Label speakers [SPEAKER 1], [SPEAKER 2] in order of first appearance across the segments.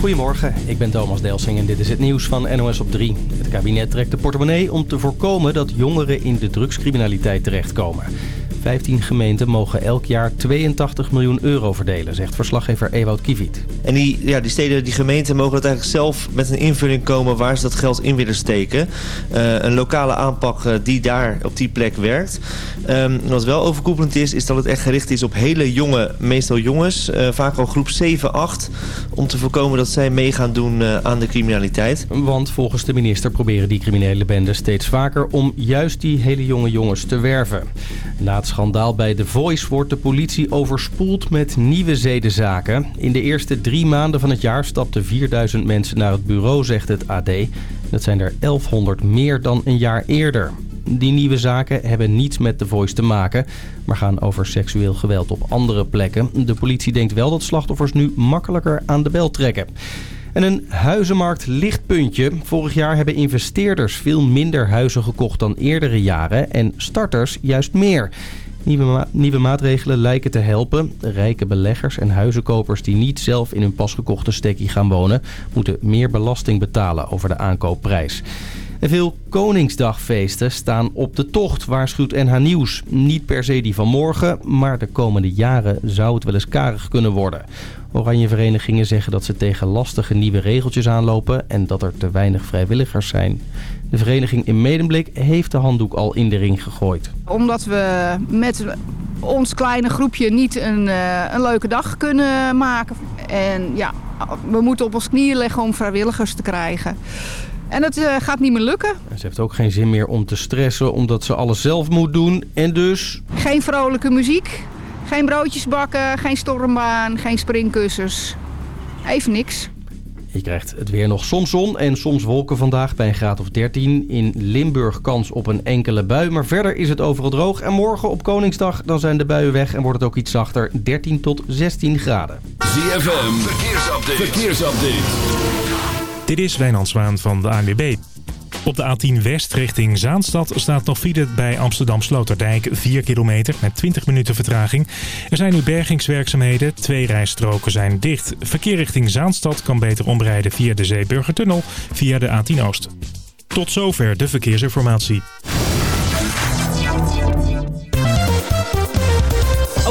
[SPEAKER 1] Goedemorgen, ik ben Thomas Delsing en dit is het nieuws van NOS op 3. Het kabinet trekt de portemonnee om te voorkomen dat jongeren in de drugscriminaliteit terechtkomen. 15 gemeenten mogen elk jaar 82 miljoen euro verdelen, zegt verslaggever Ewout Kiviet.
[SPEAKER 2] En die, ja, die steden, die gemeenten mogen dat eigenlijk zelf met een invulling komen waar ze dat geld in willen steken. Uh, een lokale aanpak uh, die daar op die plek werkt. Um, wat wel overkoepelend is, is dat het echt gericht is op hele jonge, meestal jongens. Uh, vaak al groep 7, 8. Om te voorkomen dat zij mee gaan doen aan de criminaliteit.
[SPEAKER 1] Want volgens de minister proberen die criminele bendes steeds vaker om juist die hele jonge jongens te werven. Het schandaal bij The Voice wordt de politie overspoeld met nieuwe zedenzaken. In de eerste drie maanden van het jaar stapten 4000 mensen naar het bureau, zegt het AD. Dat zijn er 1100 meer dan een jaar eerder. Die nieuwe zaken hebben niets met The Voice te maken, maar gaan over seksueel geweld op andere plekken. De politie denkt wel dat slachtoffers nu makkelijker aan de bel trekken. En een huizenmarkt lichtpuntje. Vorig jaar hebben investeerders veel minder huizen gekocht dan eerdere jaren en starters juist meer. Nieuwe, maatregelen lijken te helpen. Rijke beleggers en huizenkopers die niet zelf in hun pasgekochte stekkie gaan wonen... moeten meer belasting betalen over de aankoopprijs. En veel Koningsdagfeesten staan op de tocht, waarschuwt NH Nieuws. Niet per se die van morgen, maar de komende jaren zou het wel eens karig kunnen worden. Oranje verenigingen zeggen dat ze tegen lastige nieuwe regeltjes aanlopen en dat er te weinig vrijwilligers zijn. De vereniging in Medemblik heeft de handdoek al in de ring gegooid.
[SPEAKER 3] Omdat we met ons kleine groepje niet een, uh, een leuke dag kunnen maken. En ja, we moeten op ons knieën leggen om vrijwilligers te krijgen. En dat uh, gaat niet meer lukken.
[SPEAKER 1] Ze heeft ook geen zin meer om te stressen omdat ze alles zelf moet doen. En dus...
[SPEAKER 3] Geen vrolijke muziek, geen broodjes bakken, geen stormbaan, geen springkussens. Even niks.
[SPEAKER 1] Je krijgt het weer nog soms zon en soms wolken vandaag bij een graad of 13. In Limburg kans op een enkele bui, maar verder is het overal droog. En morgen op Koningsdag dan zijn de buien weg en wordt het ook iets zachter. 13 tot 16 graden.
[SPEAKER 4] ZFM, verkeersupdate. verkeersupdate.
[SPEAKER 5] Dit is Wijnand Zwaan van de ANWB. Op de A10 West richting Zaanstad staat nog file bij Amsterdam Sloterdijk 4 kilometer met 20 minuten vertraging. Er zijn nu bergingswerkzaamheden, twee rijstroken zijn dicht. Verkeer richting Zaanstad kan beter omrijden via de Zeeburgertunnel via de A10 Oost. Tot zover de verkeersinformatie.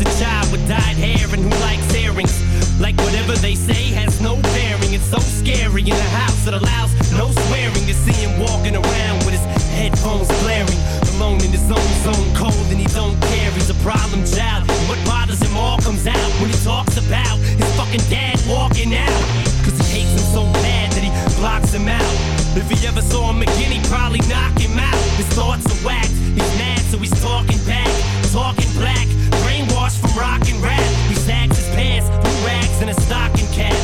[SPEAKER 6] A child with dyed hair and who likes earrings. Like whatever they say has no bearing. It's so scary in a house that allows no swearing to see him walking around with his headphones blaring. Alone in his own zone, cold and he don't care. He's a problem child. What bothers him all comes out when he talks about his fucking dad walking out. Cause he hates him so bad that he blocks him out. If he ever saw him again, he'd probably knock him out. His thoughts rock and rap. He sags his pants, blue rags, and a stocking cap.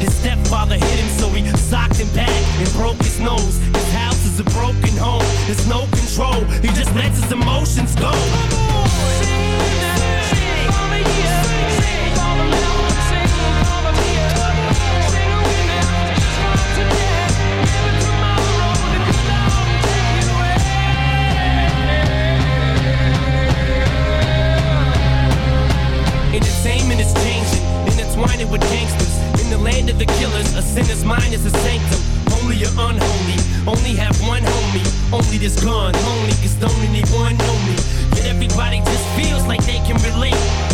[SPEAKER 6] His stepfather hit him, so he socked him back and broke his nose. His house is a broken home. There's no control. He just lets his emotions go. Intertwining with gangsters. In the land of the killers, a sinner's mind is a sanctum. Holy or unholy, only have one homie. Only this gun, only cause don't anyone know me. Yet everybody just feels like they can relate.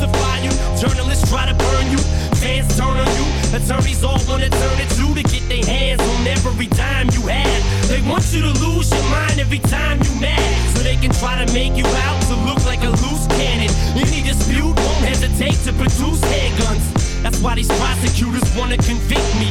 [SPEAKER 6] crucify you, journalists try to burn you, fans turn on you, attorneys all wanna turn it to to get their hands on every dime you have. They want you to lose your mind every time you mad, so they can try to make you out to look like a loose cannon. Any dispute won't hesitate to produce handguns. That's why these prosecutors wanna convict me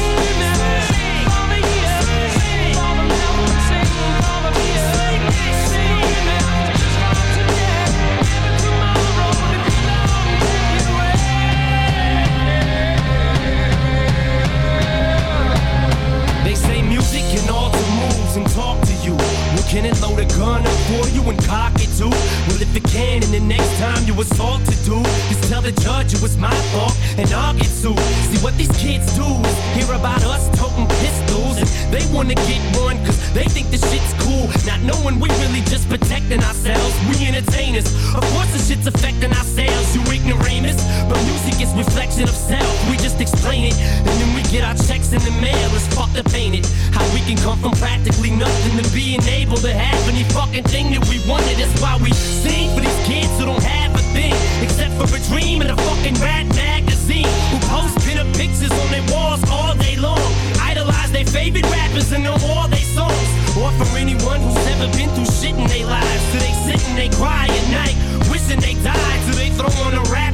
[SPEAKER 6] Can it load a gun up for you and cock it Well, if it can, and the next time you assault to do, just tell the judge it was my fault and I'll get sued. See what these kids do is hear about us toting pistols and they wanna get one cause they think the shit's cool. Not knowing we really just protecting ourselves. We entertainers. Of course the shit's affecting ourselves, you ignoramus. But music is reflection of self. We just explain it and then we get our checks in the mail. It's fucked up, ain't it? How we can come from practically nothing to being able to have any fucking thing that we wanted. That's why we sing for these kids who don't have a thing except for a dream and a fucking rat magazine. Who post pinup pictures on their walls all day long. Idolize their favorite rappers and know all their songs. Or for anyone who's never been through shit in their lives. So they sit and they cry at night, wishing they died. So they throw on a rap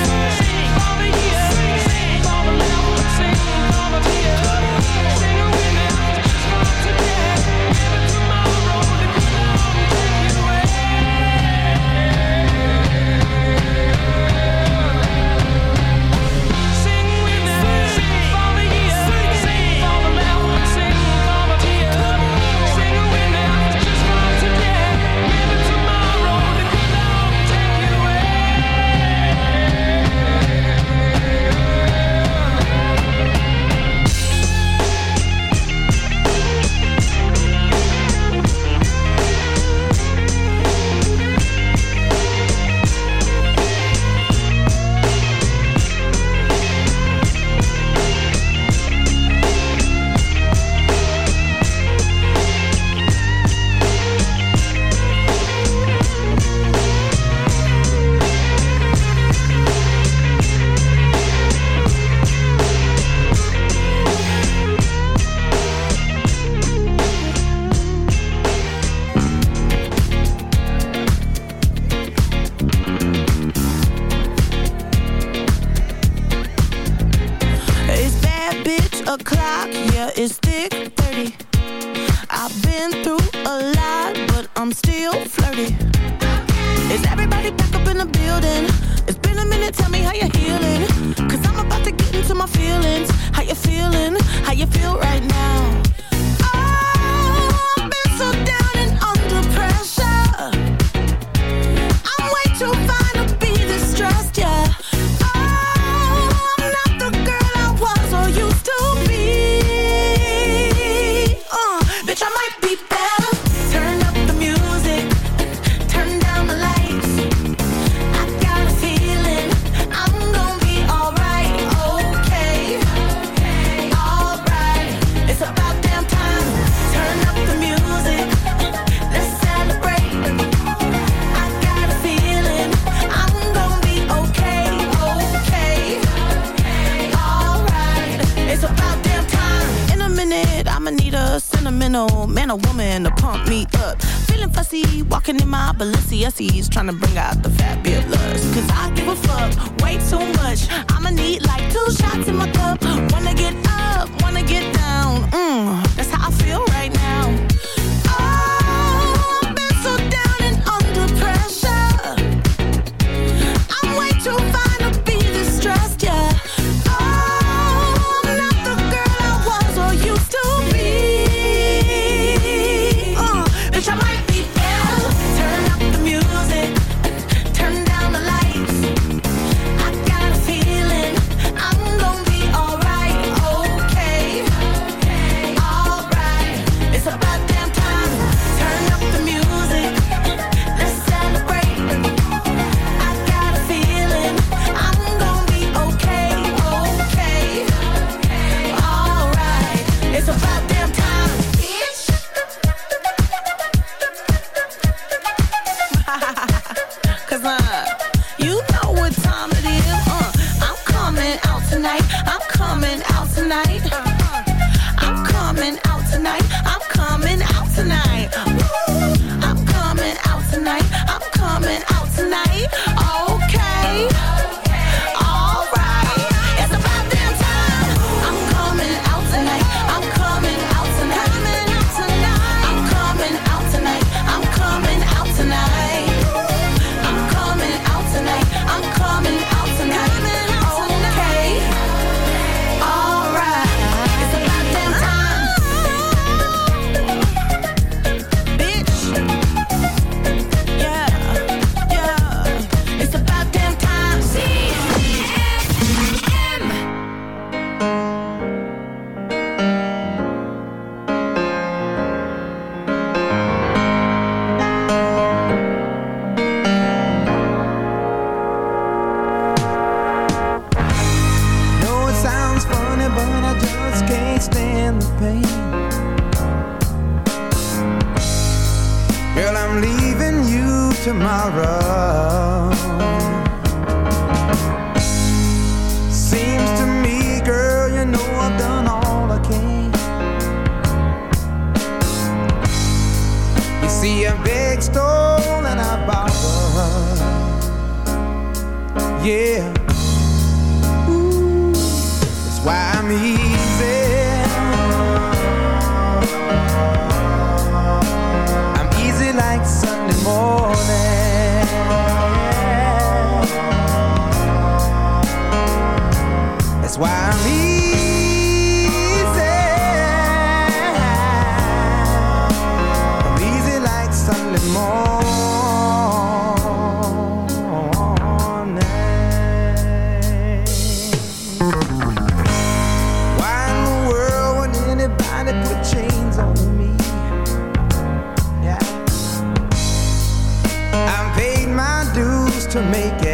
[SPEAKER 7] to
[SPEAKER 8] make it.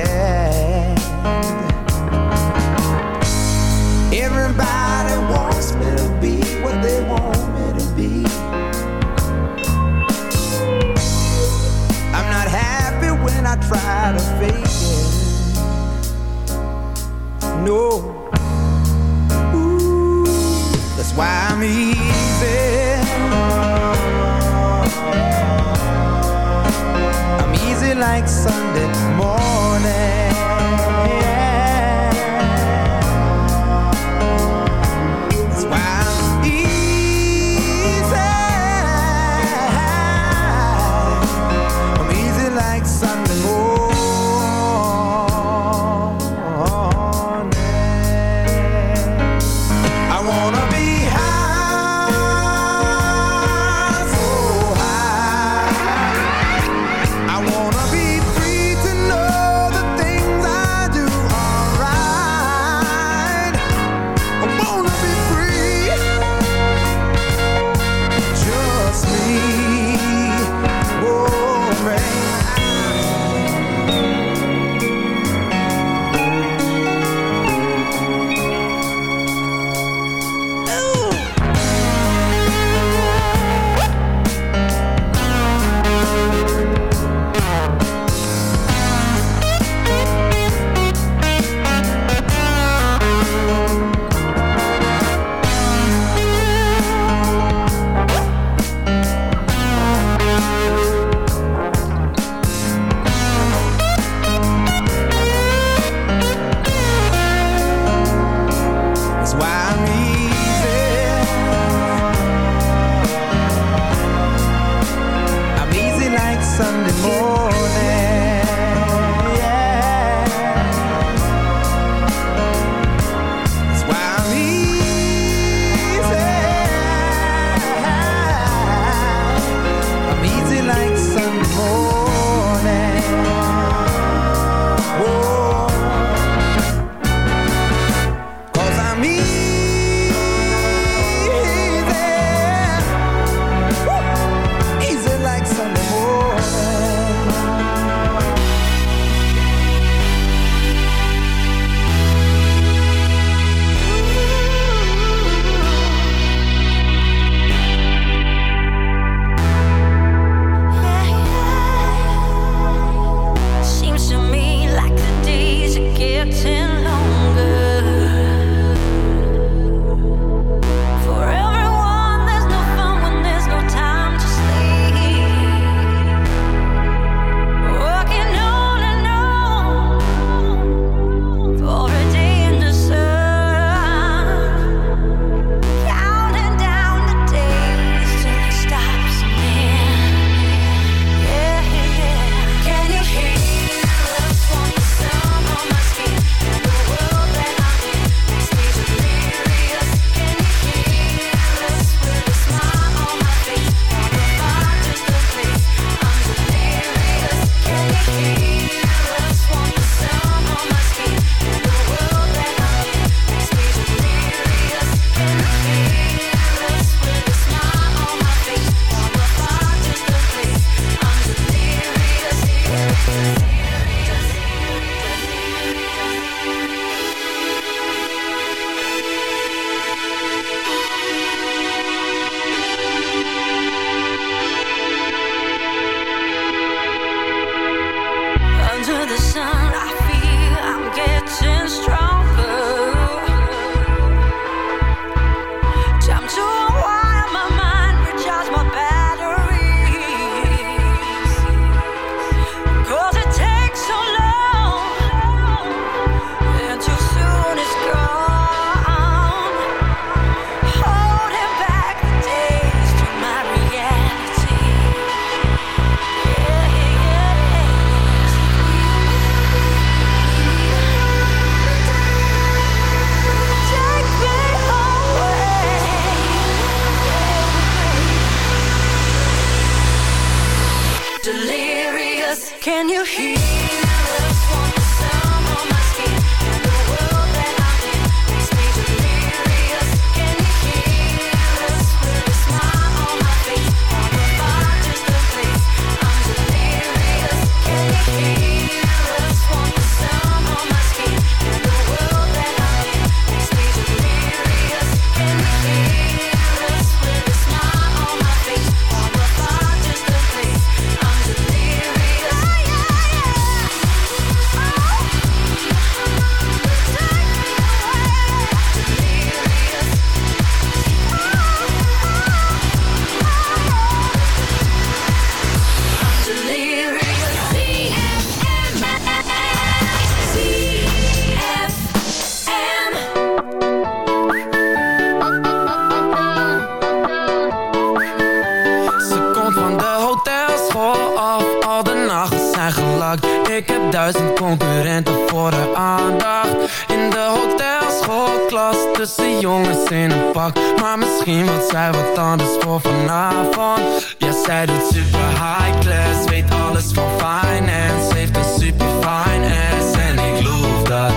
[SPEAKER 7] in
[SPEAKER 9] een pak. Maar misschien wordt zij wat anders voor vanavond. Ja, zij doet super high class Weet alles van finance. Heeft een super fine ass En ik loof dat.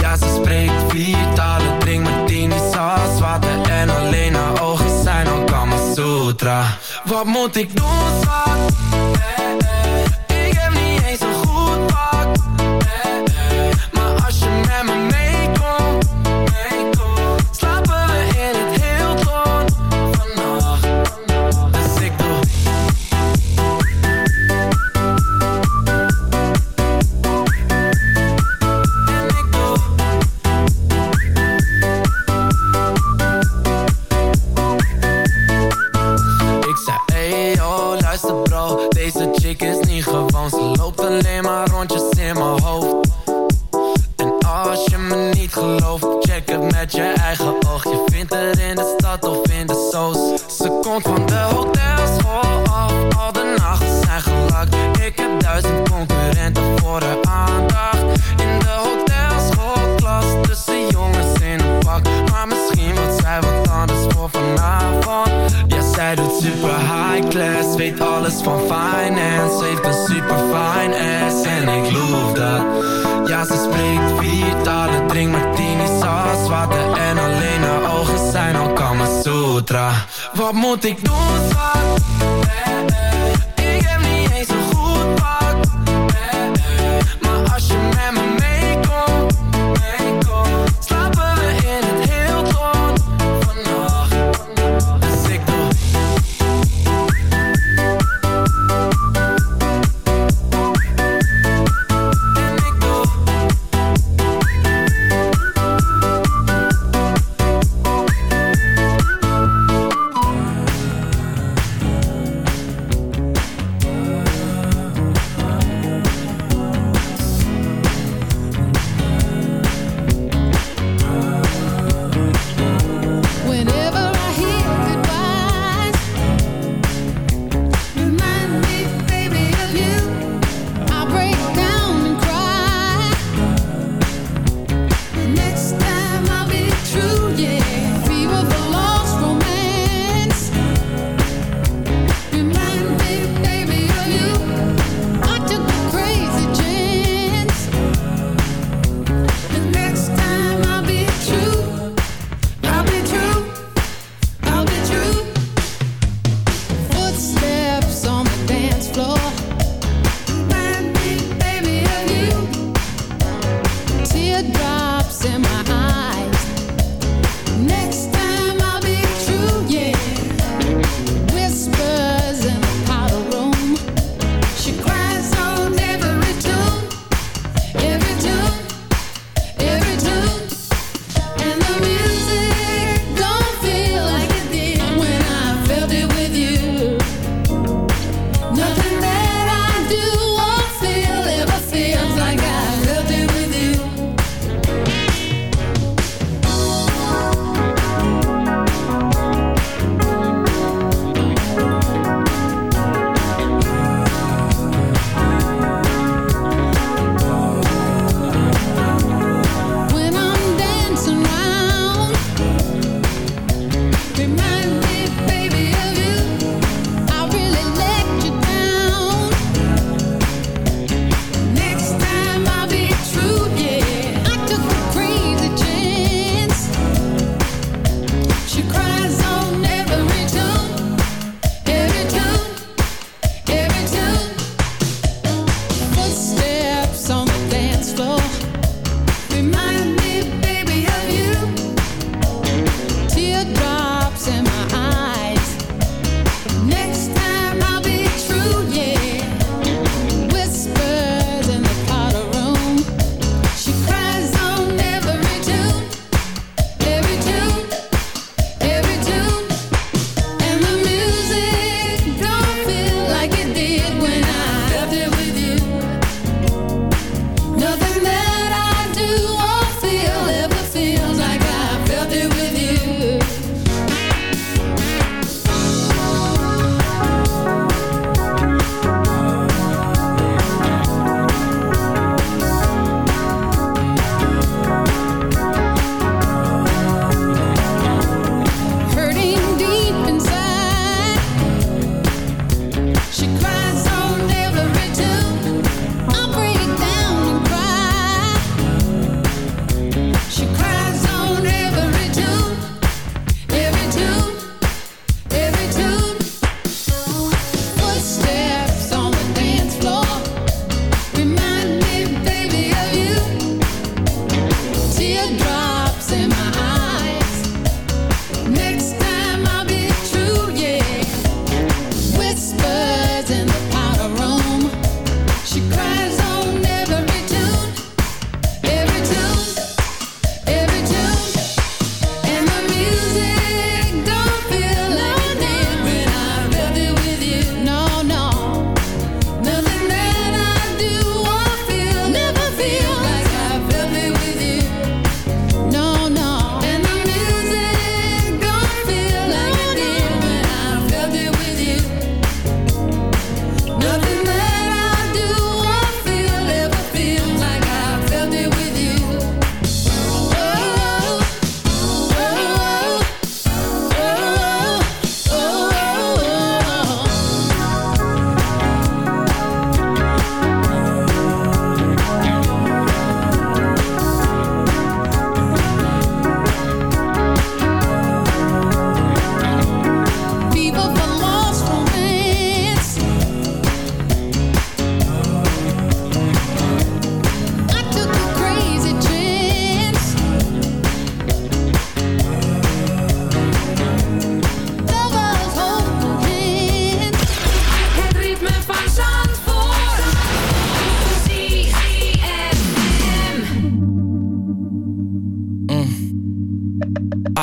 [SPEAKER 9] Ja, ze spreekt vier talen Drink martinis als water En alleen haar ogen zijn al Kama Sutra. Wat moet ik doen, schat? Hey, hey. en alleen haar ogen zijn al Kama Sutra. Wat moet ik doen.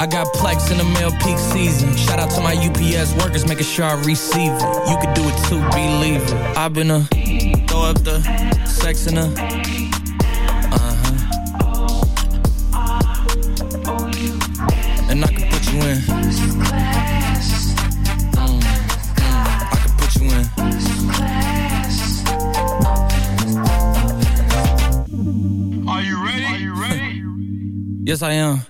[SPEAKER 10] I got plex in the mail peak season. Shout out to my UPS workers, making sure I receive it. You could do it too, believe it. I've been a throw up the sex in a uh huh. And I can put you in. Mm, I can put you in.
[SPEAKER 11] Are you? Are you ready?
[SPEAKER 10] Yes, I am.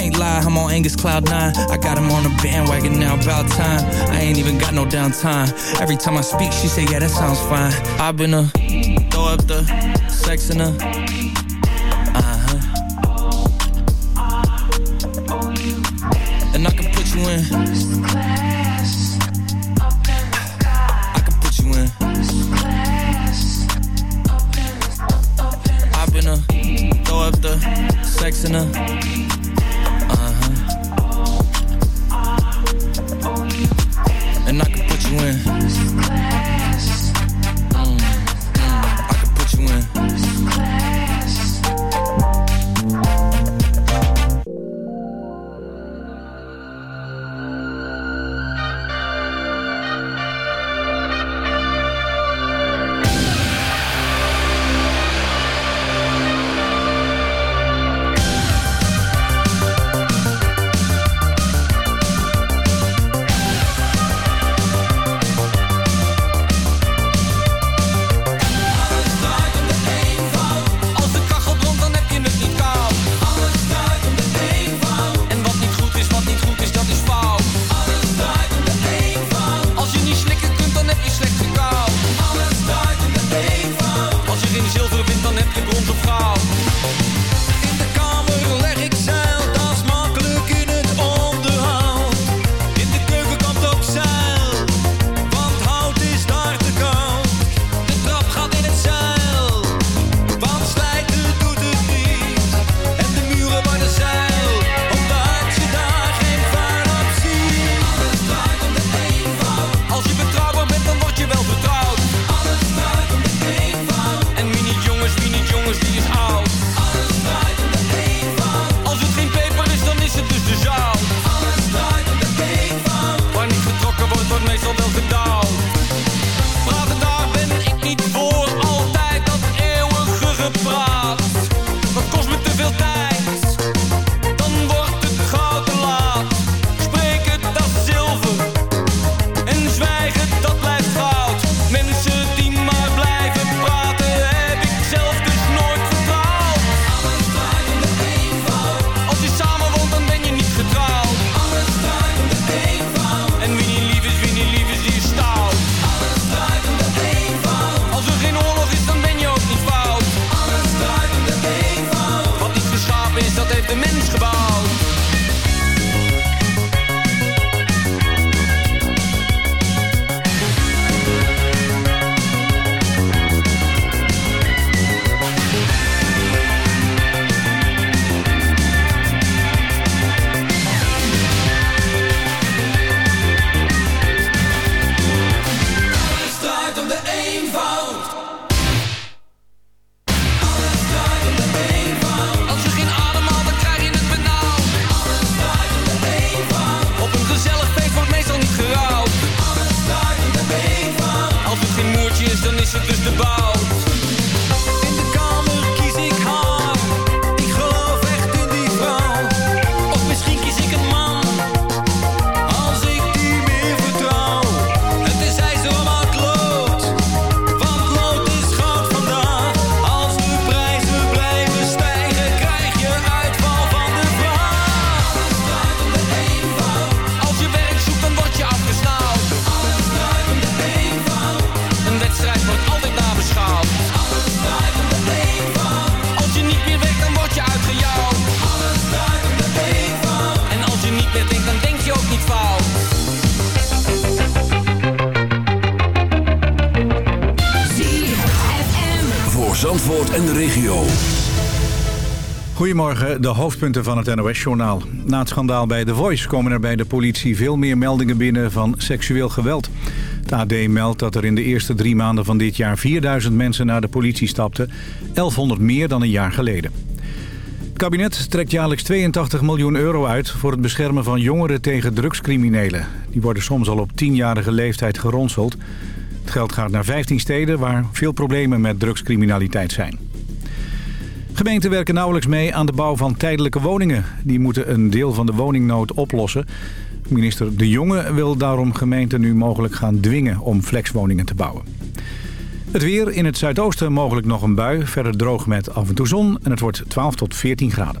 [SPEAKER 10] Can't lie, I'm on Angus Cloud 9. I got him on a bandwagon now, about time. I ain't even got no downtime. Every time I speak, she say, yeah, that sounds fine. I've been a throw up the sex in a uh huh. And I can put you in. I can put you in. I've been a throw up the sex in a
[SPEAKER 12] regio.
[SPEAKER 13] Goedemorgen, de hoofdpunten van het NOS-journaal. Na het schandaal bij The Voice komen er bij de politie veel meer meldingen binnen van seksueel geweld. Het AD meldt dat er in de eerste drie maanden van dit jaar 4000 mensen naar de politie stapten. 1100 meer dan een jaar geleden. Het kabinet trekt jaarlijks 82 miljoen euro uit voor het beschermen van jongeren tegen drugscriminelen. Die worden soms al op 10-jarige leeftijd geronseld. Het geld gaat naar 15 steden waar veel problemen met drugscriminaliteit zijn. Gemeenten werken nauwelijks mee aan de bouw van tijdelijke woningen. Die moeten een deel van de woningnood oplossen. Minister De Jonge wil daarom gemeenten nu mogelijk gaan dwingen om flexwoningen te bouwen. Het weer in het zuidoosten mogelijk nog een bui. Verder droog met af en toe zon en het wordt 12 tot 14 graden.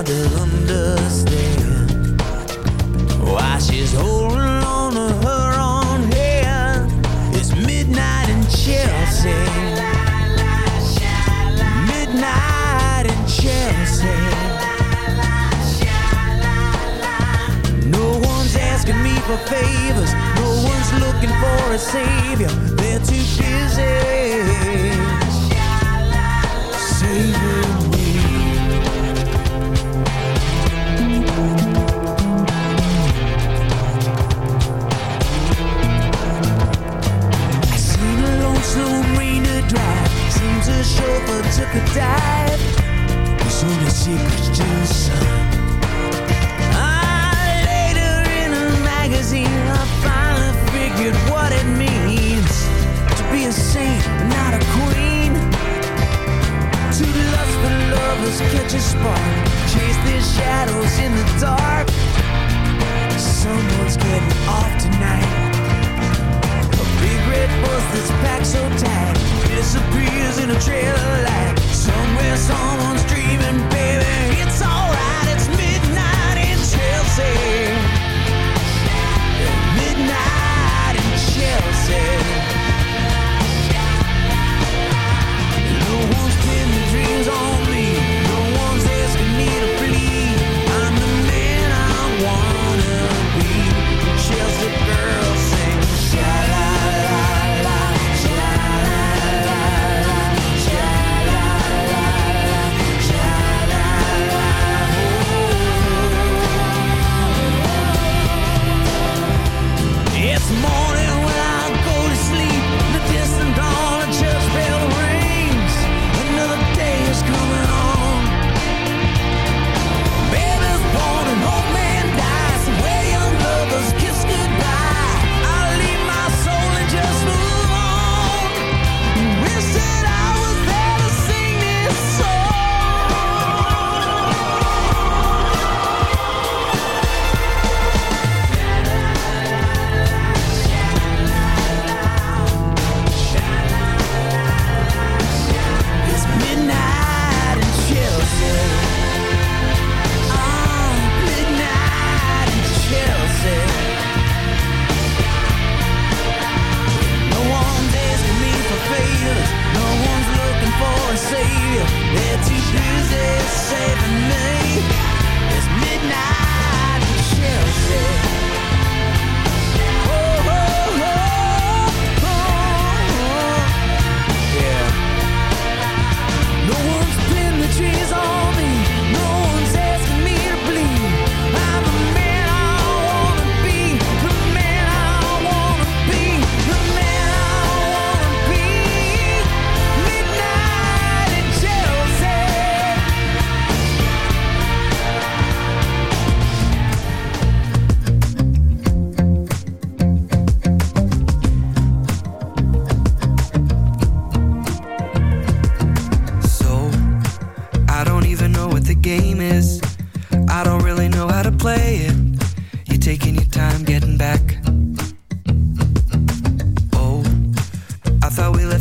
[SPEAKER 14] Hard to understand why she's holding on to her own hand. It's midnight in Chelsea. Midnight in Chelsea. No one's asking me for favors. No one's looking for a savior. They're too busy saving A chauffeur took a dive. There's only secrets to the sun. Ah, later in a magazine, I finally figured what it means to be a saint, not a queen. To Two lustful lovers catch a spark, chase their shadows in the dark. Someone's getting off tonight. Red bus that's packed so tight disappears in a trail of light. Somewhere someone's dreaming, baby. It's alright, it's midnight in Chelsea. Midnight in Chelsea. No one's pinning dreams on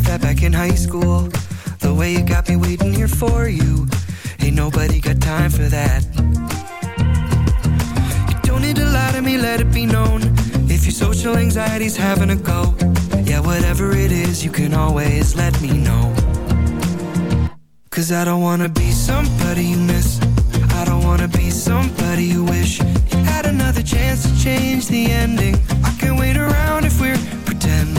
[SPEAKER 15] that back in high school. The way you got me waiting here for you. Ain't nobody got time for that. You don't need to lie to me, let it be known. If your social anxiety's having a go, yeah, whatever it is, you can always let me know. Cause I don't wanna be somebody you miss. I don't wanna be somebody you wish you had another chance to change the ending. I can't wait around if we're pretending.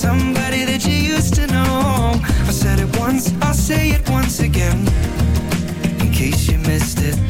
[SPEAKER 15] somebody that you used to know. I said it once, I'll say it once again. In case you missed it.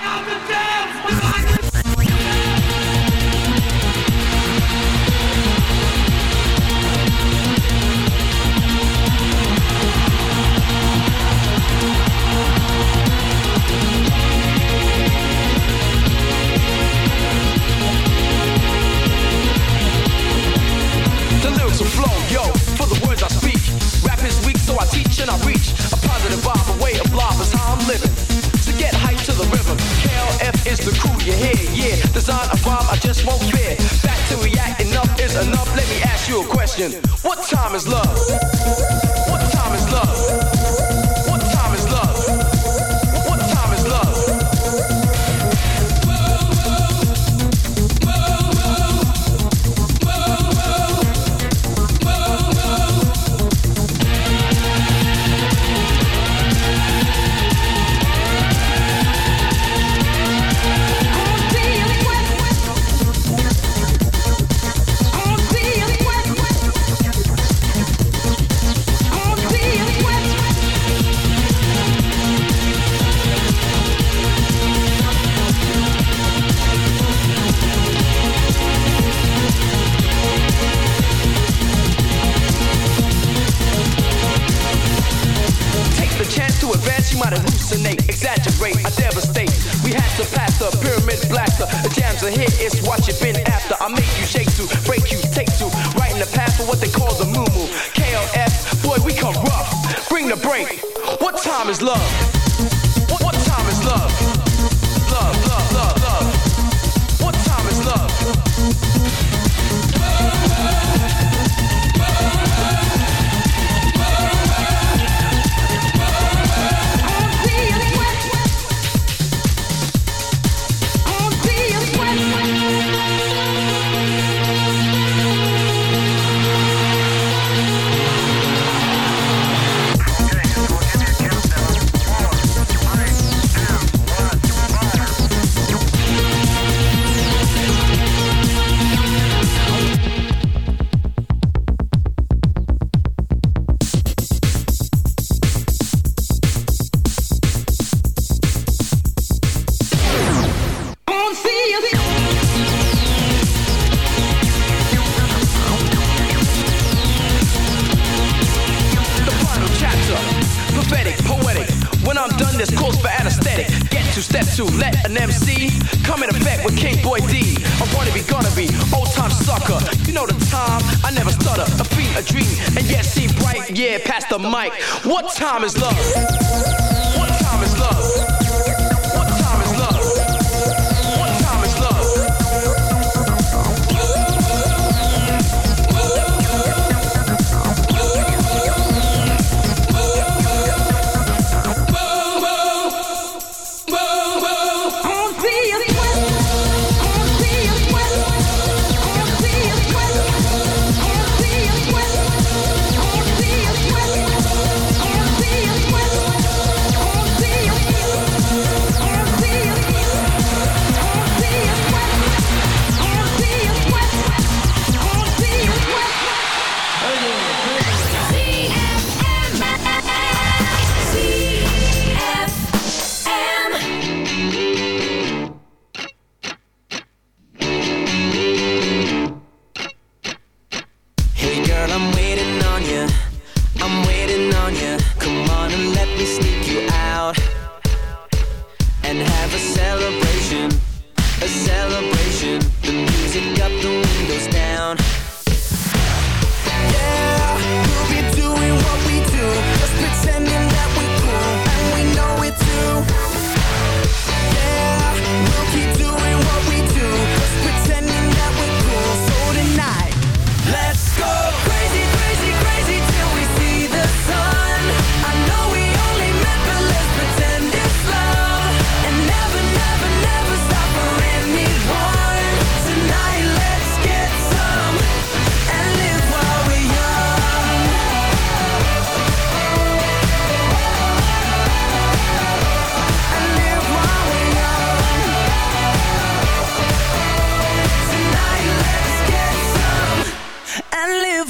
[SPEAKER 16] Living. To get hype to the rhythm, KLF is the crew you hear, yeah. Design a rhyme I just won't fear. Back to react, enough is enough. Let me ask you a question. What time is love? What time is love? Time is love?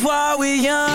[SPEAKER 17] While we're young.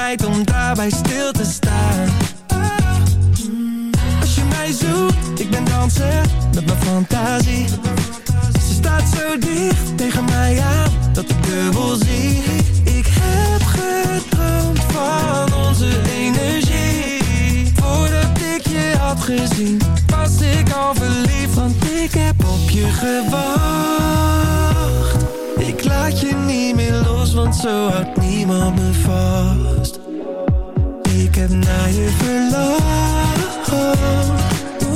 [SPEAKER 18] Om
[SPEAKER 17] daarbij stil te staan. Als je mij zoekt, ik ben danser Met mijn fantasie. Ze staat zo dicht tegen mij aan Dat ik dubbel zie. Ik heb gedroomd van onze energie. Voordat ik je had gezien Was ik al verliefd Want ik heb op je gewacht Ik laat je niet meer los Want zo houdt niemand me vast. Ik heb naar je verlangd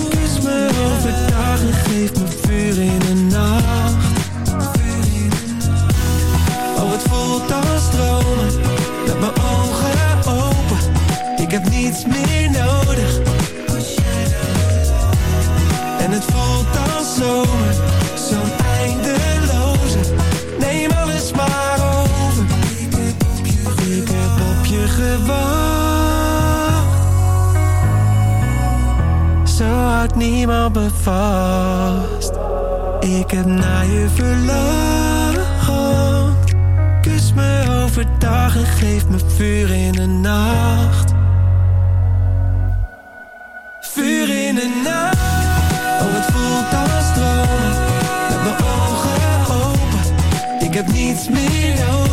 [SPEAKER 17] Kus me overdag en geef me vuur in de nacht. Oh, het voelt als dromen niemand me vast Ik heb naar je verlangd Kus me overdag en geef me vuur in de nacht. Vuur in de nacht. Oh, het voelt als dromen Met mijn ogen open. Ik heb niets meer nodig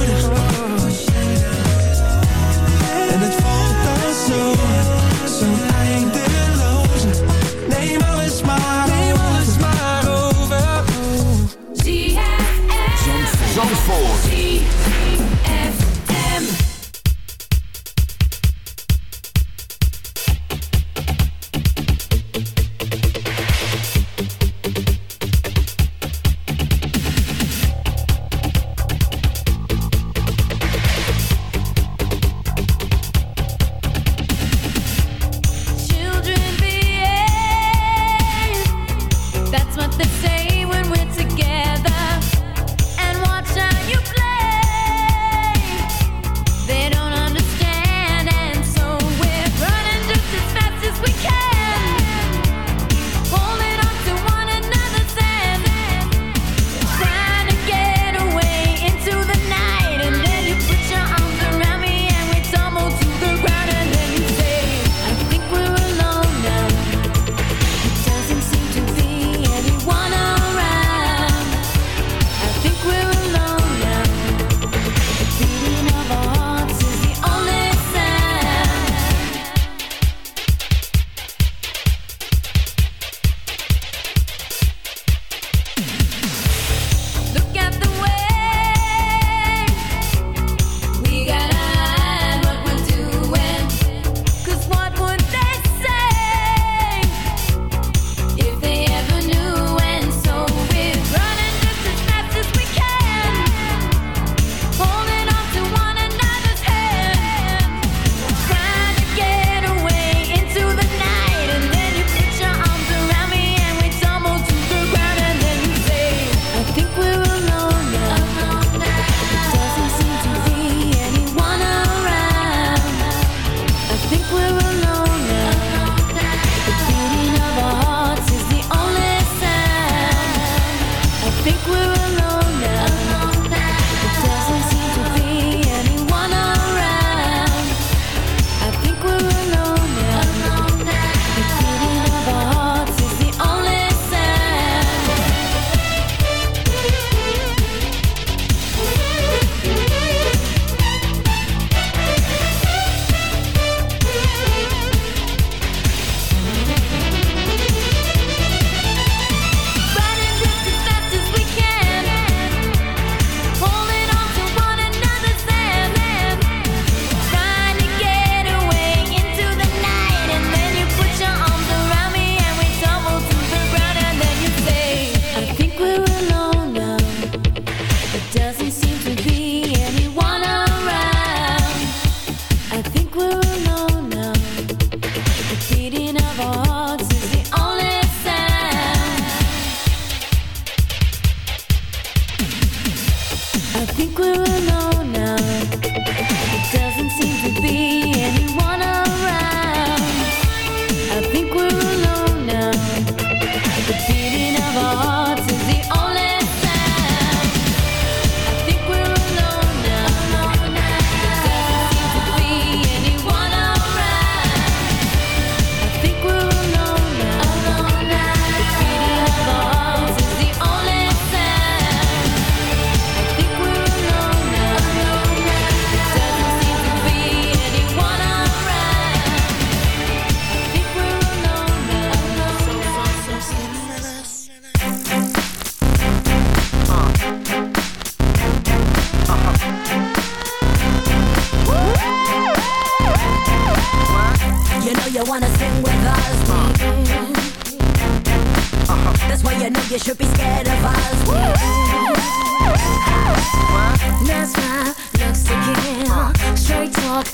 [SPEAKER 19] looks kill. Straight talk.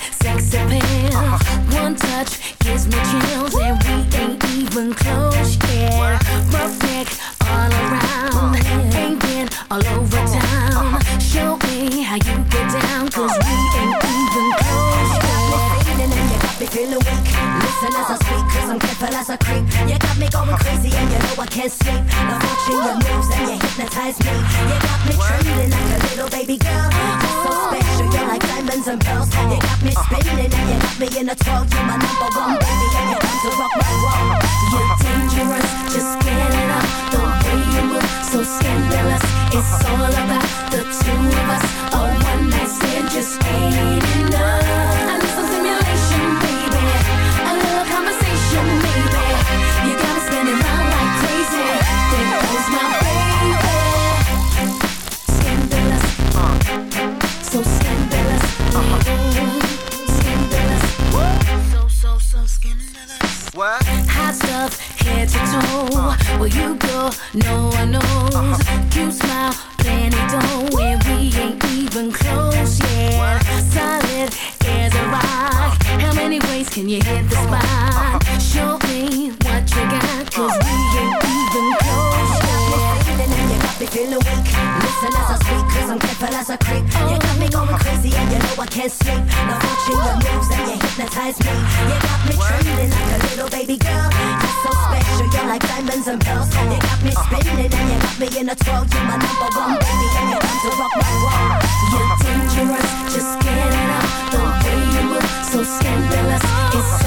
[SPEAKER 19] One touch gives me chills, and we ain't even close yet. Perfect all around, all over town. I'm careful as I creep. You got me going crazy, and you know I can't sleep. Now watching your moves, and you hypnotize me. You got me trembling like a little baby girl. You're so special, you're like diamonds and pearls. You got me spinning, and you got me in a twirl. You're my number one baby, and you come to rock my world. You're dangerous, just get it up. The way you move, so scandalous. It's all about the two of us. A one night stand just ain't enough. You go, no one knows. You smile, plenty dough, and we ain't even close yet. Solid as a rock. How many ways can you hit the spot? Show me what you got, cause we ain't even close yet. Feeling and you got me feeling weak. Listen as I speak, cause I'm careful as I creep. You got me going crazy, and you know I can't sleep. Now watching your moves, and you hypnotize me. You got me trembling like a little baby girl. You're so special, you're like diamonds and pearls. You got me spinning, and you got me in a twirl. You're my number one baby, and you come to rock my world. You're dangerous, just get it up. The way you move, so scandalous. It's all